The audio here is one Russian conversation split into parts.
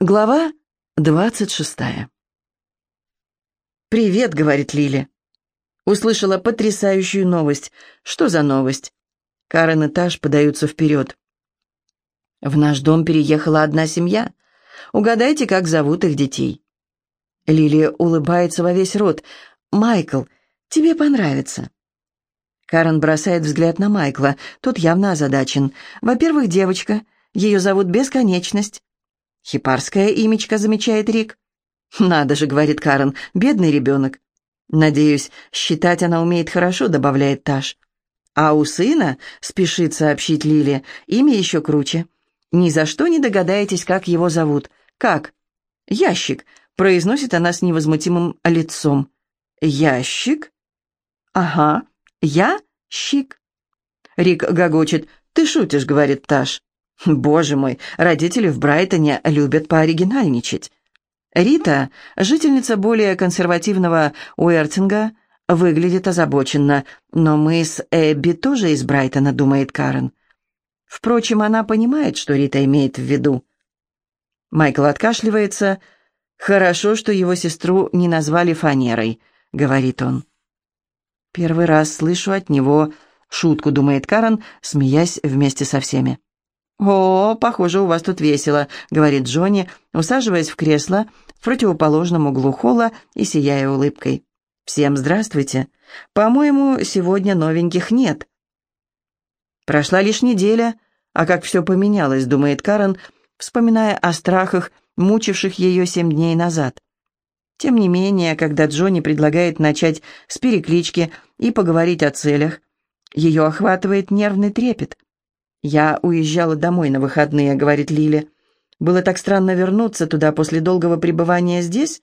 Глава двадцать шестая. «Привет», — говорит Лили. Услышала потрясающую новость. Что за новость? Карен и Таш подаются вперед. В наш дом переехала одна семья. Угадайте, как зовут их детей. Лили улыбается во весь рот. «Майкл, тебе понравится». Карен бросает взгляд на Майкла. Тот явно озадачен. Во-первых, девочка. Ее зовут Бесконечность. «Хипарская имечка», — замечает Рик. «Надо же», — говорит Карен, — «бедный ребенок». «Надеюсь, считать она умеет хорошо», — добавляет Таш. «А у сына, — спешит сообщить Лили, — имя еще круче. Ни за что не догадаетесь, как его зовут. Как?» «Ящик», — произносит она с невозмутимым лицом. «Ящик?» «Ага, я-щик». Рик гогочет. «Ты шутишь», — говорит Таш. Боже мой, родители в Брайтоне любят пооригинальничать. Рита, жительница более консервативного Уэртинга, выглядит озабоченно, но мы с Эбби тоже из Брайтона, думает Карен. Впрочем, она понимает, что Рита имеет в виду. Майкл откашливается. «Хорошо, что его сестру не назвали фанерой», — говорит он. «Первый раз слышу от него шутку», — думает Карен, смеясь вместе со всеми. «О, похоже, у вас тут весело», — говорит Джонни, усаживаясь в кресло в противоположном углу холла и сияя улыбкой. «Всем здравствуйте. По-моему, сегодня новеньких нет». Прошла лишь неделя, а как все поменялось, думает Карен, вспоминая о страхах, мучивших ее семь дней назад. Тем не менее, когда Джонни предлагает начать с переклички и поговорить о целях, ее охватывает нервный трепет — «Я уезжала домой на выходные», — говорит Лили. «Было так странно вернуться туда после долгого пребывания здесь».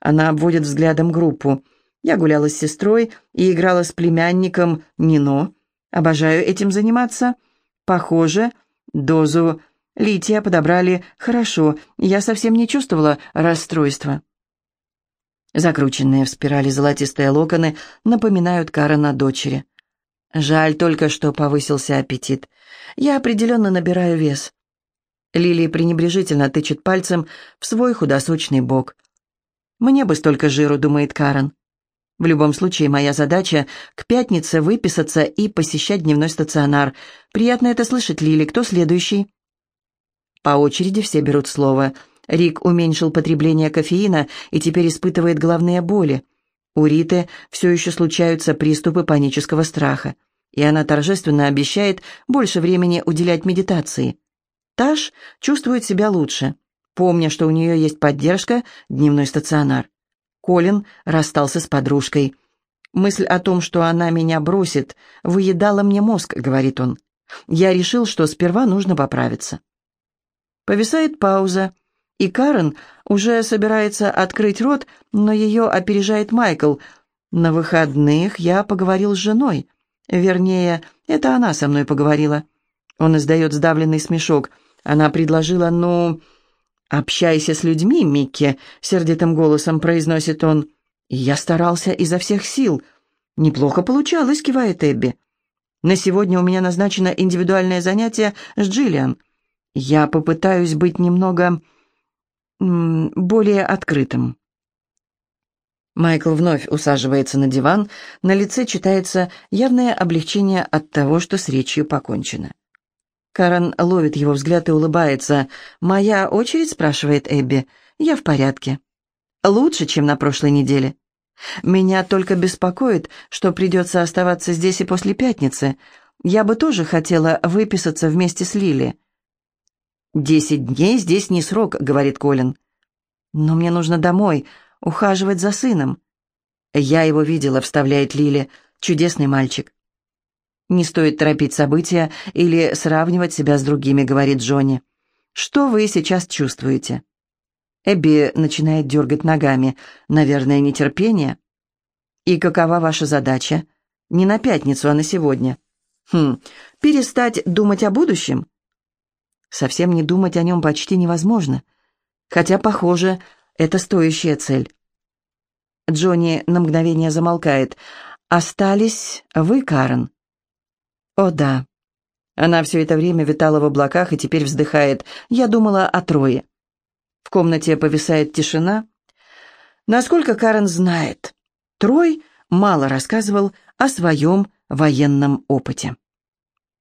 Она обводит взглядом группу. «Я гуляла с сестрой и играла с племянником Нино. Обожаю этим заниматься. Похоже, дозу лития подобрали хорошо. Я совсем не чувствовала расстройства». Закрученные в спирали золотистые локоны напоминают Карена дочери. Жаль только, что повысился аппетит. Я определенно набираю вес. Лили пренебрежительно тычет пальцем в свой худосочный бок. «Мне бы столько жиру», — думает Карен. В любом случае, моя задача — к пятнице выписаться и посещать дневной стационар. Приятно это слышать, Лили. Кто следующий?» По очереди все берут слово. Рик уменьшил потребление кофеина и теперь испытывает головные боли. У Риты все еще случаются приступы панического страха, и она торжественно обещает больше времени уделять медитации. Таш чувствует себя лучше, помня, что у нее есть поддержка, дневной стационар. Колин расстался с подружкой. «Мысль о том, что она меня бросит, выедала мне мозг», — говорит он. «Я решил, что сперва нужно поправиться». Повисает пауза, и Карен уже собирается открыть рот, но ее опережает Майкл. «На выходных я поговорил с женой. Вернее, это она со мной поговорила». Он издает сдавленный смешок. Она предложила, ну... «Общайся с людьми, Микки», — сердитым голосом произносит он. я старался изо всех сил. «Неплохо получалось», — кивает Эбби. «На сегодня у меня назначено индивидуальное занятие с Джиллиан. Я попытаюсь быть немного более открытым. Майкл вновь усаживается на диван, на лице читается явное облегчение от того, что с речью покончено. Карен ловит его взгляд и улыбается. «Моя очередь?» — спрашивает Эбби. «Я в порядке. Лучше, чем на прошлой неделе. Меня только беспокоит, что придется оставаться здесь и после пятницы. Я бы тоже хотела выписаться вместе с Лили. «Десять дней здесь не срок», — говорит Колин. «Но мне нужно домой, ухаживать за сыном». «Я его видела», — вставляет Лили. «Чудесный мальчик». «Не стоит торопить события или сравнивать себя с другими», — говорит Джонни. «Что вы сейчас чувствуете?» Эбби начинает дергать ногами. «Наверное, нетерпение». «И какова ваша задача?» «Не на пятницу, а на сегодня». «Хм, перестать думать о будущем?» Совсем не думать о нем почти невозможно. Хотя, похоже, это стоящая цель. Джонни на мгновение замолкает. «Остались вы, Карен?» «О, да». Она все это время витала в облаках и теперь вздыхает. «Я думала о трое». В комнате повисает тишина. Насколько Карен знает, Трой мало рассказывал о своем военном опыте.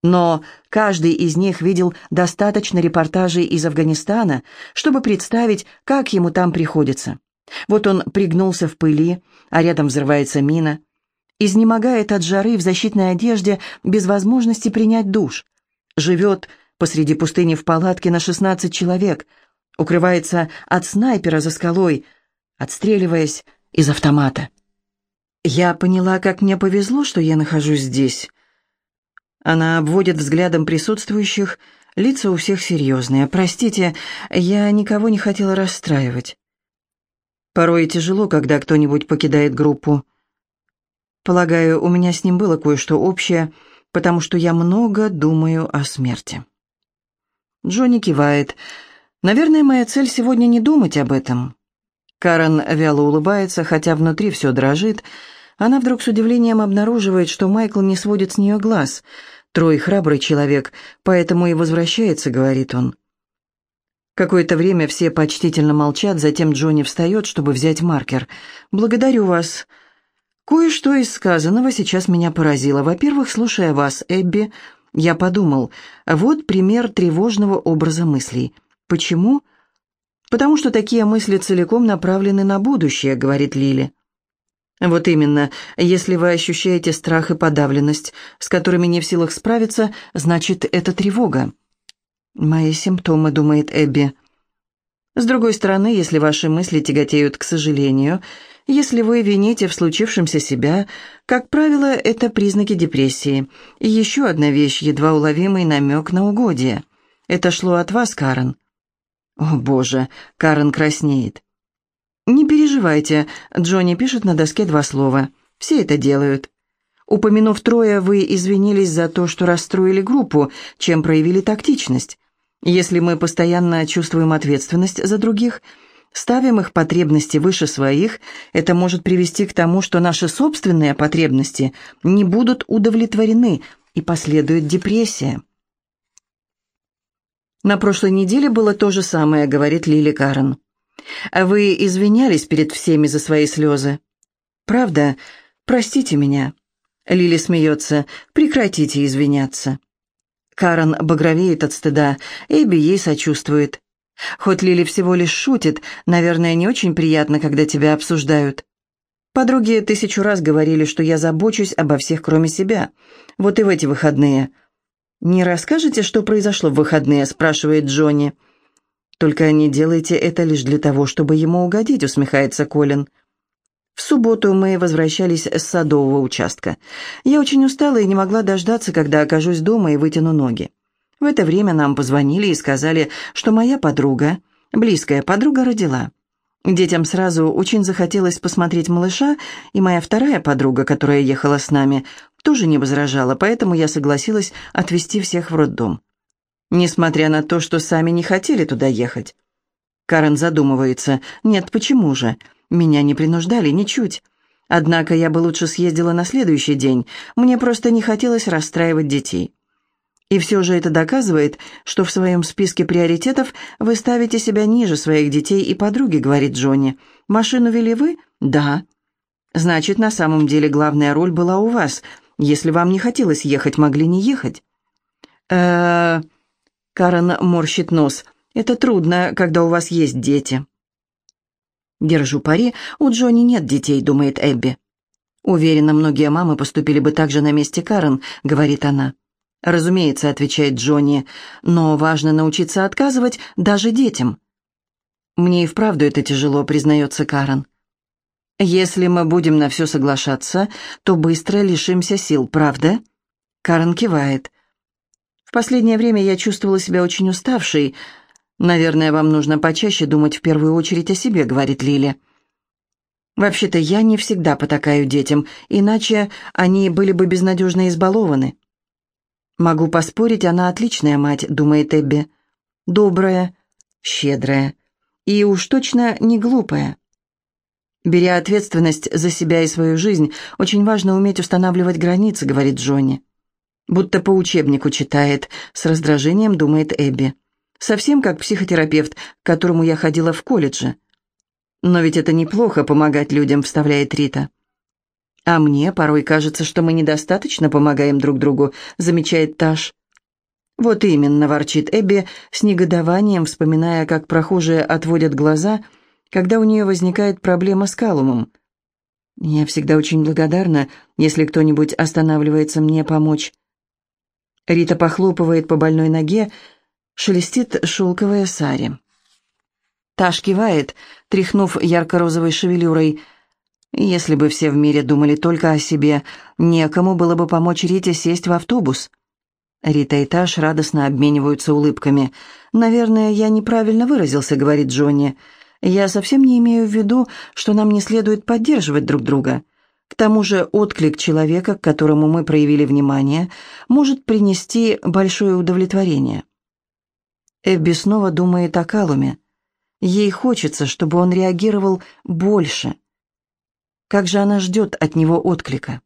Но каждый из них видел достаточно репортажей из Афганистана, чтобы представить, как ему там приходится. Вот он пригнулся в пыли, а рядом взрывается мина. Изнемогает от жары в защитной одежде без возможности принять душ. Живет посреди пустыни в палатке на 16 человек. Укрывается от снайпера за скалой, отстреливаясь из автомата. Я поняла, как мне повезло, что я нахожусь здесь. Она обводит взглядом присутствующих, лица у всех серьезные. «Простите, я никого не хотела расстраивать». Порой тяжело, когда кто-нибудь покидает группу. Полагаю, у меня с ним было кое-что общее, потому что я много думаю о смерти. Джонни кивает. «Наверное, моя цель сегодня не думать об этом». Карен вяло улыбается, хотя внутри все дрожит, — она вдруг с удивлением обнаруживает, что Майкл не сводит с нее глаз. Трой храбрый человек, поэтому и возвращается, говорит он. Какое-то время все почтительно молчат, затем Джонни встает, чтобы взять маркер. «Благодарю вас. Кое-что из сказанного сейчас меня поразило. Во-первых, слушая вас, Эбби, я подумал, вот пример тревожного образа мыслей. Почему? Потому что такие мысли целиком направлены на будущее, говорит Лили. Вот именно, если вы ощущаете страх и подавленность, с которыми не в силах справиться, значит, это тревога. Мои симптомы, думает Эбби. С другой стороны, если ваши мысли тяготеют к сожалению, если вы вините в случившемся себя, как правило, это признаки депрессии. И еще одна вещь, едва уловимый намек на угодие. Это шло от вас, Карен. О, Боже, Карен краснеет. «Не переживайте», — Джонни пишет на доске два слова. «Все это делают». Упомянув трое, вы извинились за то, что расстроили группу, чем проявили тактичность. Если мы постоянно чувствуем ответственность за других, ставим их потребности выше своих, это может привести к тому, что наши собственные потребности не будут удовлетворены, и последует депрессия. На прошлой неделе было то же самое, говорит Лили Карен. Вы извинялись перед всеми за свои слезы. Правда? Простите меня. Лили смеется. Прекратите извиняться. Карен багровеет от стыда. Эбби ей сочувствует. Хоть Лили всего лишь шутит, наверное, не очень приятно, когда тебя обсуждают. Подруги тысячу раз говорили, что я забочусь обо всех, кроме себя. Вот и в эти выходные. «Не расскажете, что произошло в выходные?» – спрашивает Джонни. «Джонни». «Только не делайте это лишь для того, чтобы ему угодить», — усмехается Колин. В субботу мы возвращались с садового участка. Я очень устала и не могла дождаться, когда окажусь дома и вытяну ноги. В это время нам позвонили и сказали, что моя подруга, близкая подруга, родила. Детям сразу очень захотелось посмотреть малыша, и моя вторая подруга, которая ехала с нами, тоже не возражала, поэтому я согласилась отвезти всех в роддом несмотря на то, что сами не хотели туда ехать. Карен задумывается. «Нет, почему же? Меня не принуждали ничуть. Однако я бы лучше съездила на следующий день. Мне просто не хотелось расстраивать детей». И все же это доказывает, что в своем списке приоритетов вы ставите себя ниже своих детей и подруги, говорит Джонни. Машину вели вы? Да. Значит, на самом деле главная роль была у вас. Если вам не хотелось ехать, могли не ехать. Э-э... Карен морщит нос. «Это трудно, когда у вас есть дети». «Держу пари, у Джонни нет детей», — думает Эбби. «Уверена, многие мамы поступили бы так же на месте Карен», — говорит она. «Разумеется», — отвечает Джонни, — «но важно научиться отказывать даже детям». «Мне и вправду это тяжело», — признается Карен. «Если мы будем на все соглашаться, то быстро лишимся сил, правда?» Карен кивает. В последнее время я чувствовала себя очень уставшей. Наверное, вам нужно почаще думать в первую очередь о себе, говорит Лили. Вообще-то я не всегда потакаю детям, иначе они были бы безнадежно избалованы. Могу поспорить, она отличная мать, думает Эбби. Добрая, щедрая и уж точно не глупая. Беря ответственность за себя и свою жизнь, очень важно уметь устанавливать границы, говорит Джонни. Будто по учебнику читает, с раздражением думает Эбби. Совсем как психотерапевт, к которому я ходила в колледже. Но ведь это неплохо помогать людям, вставляет Рита. А мне порой кажется, что мы недостаточно помогаем друг другу, замечает Таш. Вот именно, ворчит Эбби с негодованием, вспоминая, как прохожие отводят глаза, когда у нее возникает проблема с калумом. Я всегда очень благодарна, если кто-нибудь останавливается мне помочь. Рита похлопывает по больной ноге, шелестит шелковая сари. Таш кивает, тряхнув ярко-розовой шевелюрой. Если бы все в мире думали только о себе, некому было бы помочь Рите сесть в автобус. Рита и Таш радостно обмениваются улыбками. «Наверное, я неправильно выразился», — говорит Джонни. «Я совсем не имею в виду, что нам не следует поддерживать друг друга. К тому же отклик человека, к которому мы проявили внимание, может принести большое удовлетворение». Эбби снова думает о Калуме. Ей хочется, чтобы он реагировал больше. Как же она ждет от него отклика?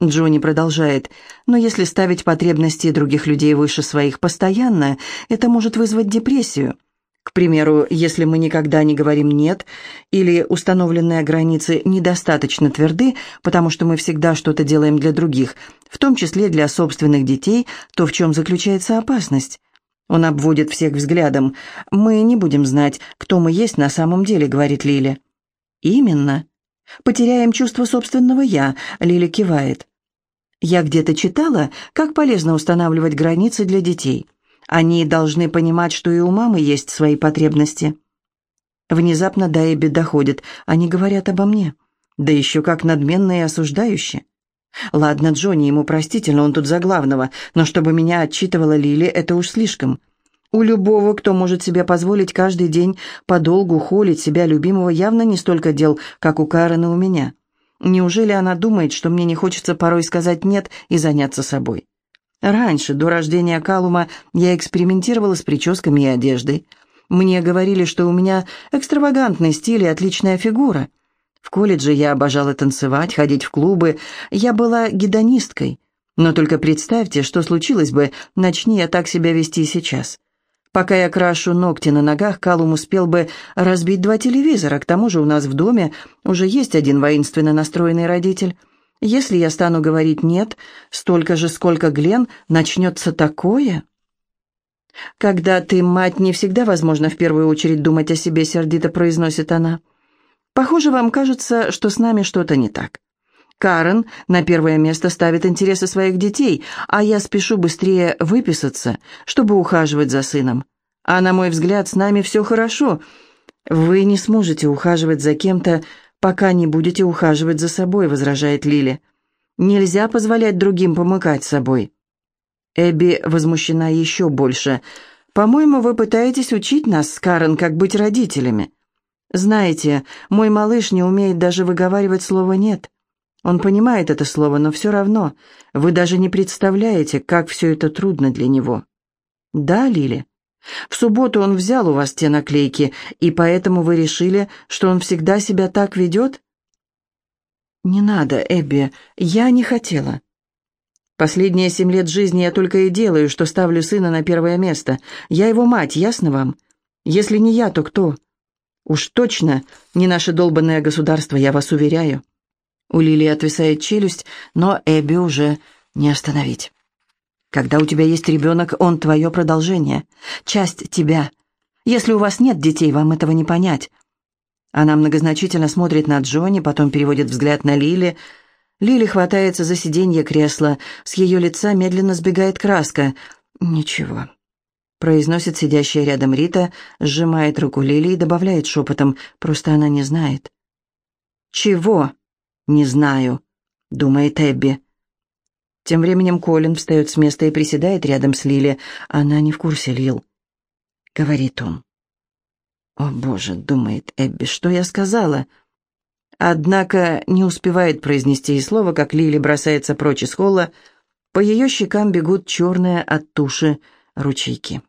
Джонни продолжает, но если ставить потребности других людей выше своих постоянно, это может вызвать депрессию. К примеру, если мы никогда не говорим «нет» или установленные границы недостаточно тверды, потому что мы всегда что-то делаем для других, в том числе для собственных детей, то в чем заключается опасность? Он обводит всех взглядом. «Мы не будем знать, кто мы есть на самом деле», — говорит Лили. «Именно. Потеряем чувство собственного «я», — Лили кивает. «Я где-то читала, как полезно устанавливать границы для детей. Они должны понимать, что и у мамы есть свои потребности». Внезапно до Эбби доходит. Они говорят обо мне. Да еще как надменно и осуждающе. Ладно, Джонни, ему простительно, он тут за главного, но чтобы меня отчитывала Лили, это уж слишком. У любого, кто может себе позволить каждый день подолгу холить себя любимого, явно не столько дел, как у Карен и у меня. Неужели она думает, что мне не хочется порой сказать «нет» и заняться собой? Раньше, до рождения Калума, я экспериментировала с прическами и одеждой. Мне говорили, что у меня экстравагантный стиль и отличная фигура – в колледже я обожала танцевать, ходить в клубы. Я была гедонисткой. Но только представьте, что случилось бы, начни я так себя вести сейчас. Пока я крашу ногти на ногах, Калум успел бы разбить два телевизора. К тому же у нас в доме уже есть один воинственно настроенный родитель. Если я стану говорить «нет», столько же, сколько Глен, начнется такое... «Когда ты мать, не всегда возможно в первую очередь думать о себе», — сердито произносит она. Похоже, вам кажется, что с нами что-то не так. Карен на первое место ставит интересы своих детей, а я спешу быстрее выписаться, чтобы ухаживать за сыном. А на мой взгляд, с нами все хорошо. Вы не сможете ухаживать за кем-то, пока не будете ухаживать за собой, возражает Лили. Нельзя позволять другим помыкать собой. Эбби возмущена еще больше. «По-моему, вы пытаетесь учить нас с Карен, как быть родителями. Знаете, мой малыш не умеет даже выговаривать слово «нет». Он понимает это слово, но все равно. Вы даже не представляете, как все это трудно для него. Да, Лили? В субботу он взял у вас те наклейки, и поэтому вы решили, что он всегда себя так ведет? Не надо, Эбби, я не хотела. Последние семь лет жизни я только и делаю, что ставлю сына на первое место. Я его мать, ясно вам? Если не я, то кто? Уж точно не наше долбанное государство, я вас уверяю. У Лилии отвисает челюсть, но Эбби уже не остановить. Когда у тебя есть ребенок, он твое продолжение, часть тебя. Если у вас нет детей, вам этого не понять. Она многозначительно смотрит на Джонни, потом переводит взгляд на Лили. Лили хватается за сиденье кресла, с ее лица медленно сбегает краска. Ничего, произносит сидящая рядом Рита, сжимает руку Лили и добавляет шепотом, просто она не знает. «Чего?» «Не знаю», — думает Эбби. Тем временем Колин встает с места и приседает рядом с Лили. Она не в курсе, Лил. Говорит он. «О, Боже», — думает Эбби, — «что я сказала?» Однако не успевает произнести и слова, как Лили бросается прочь из холла. По ее щекам бегут черные от туши ручейки.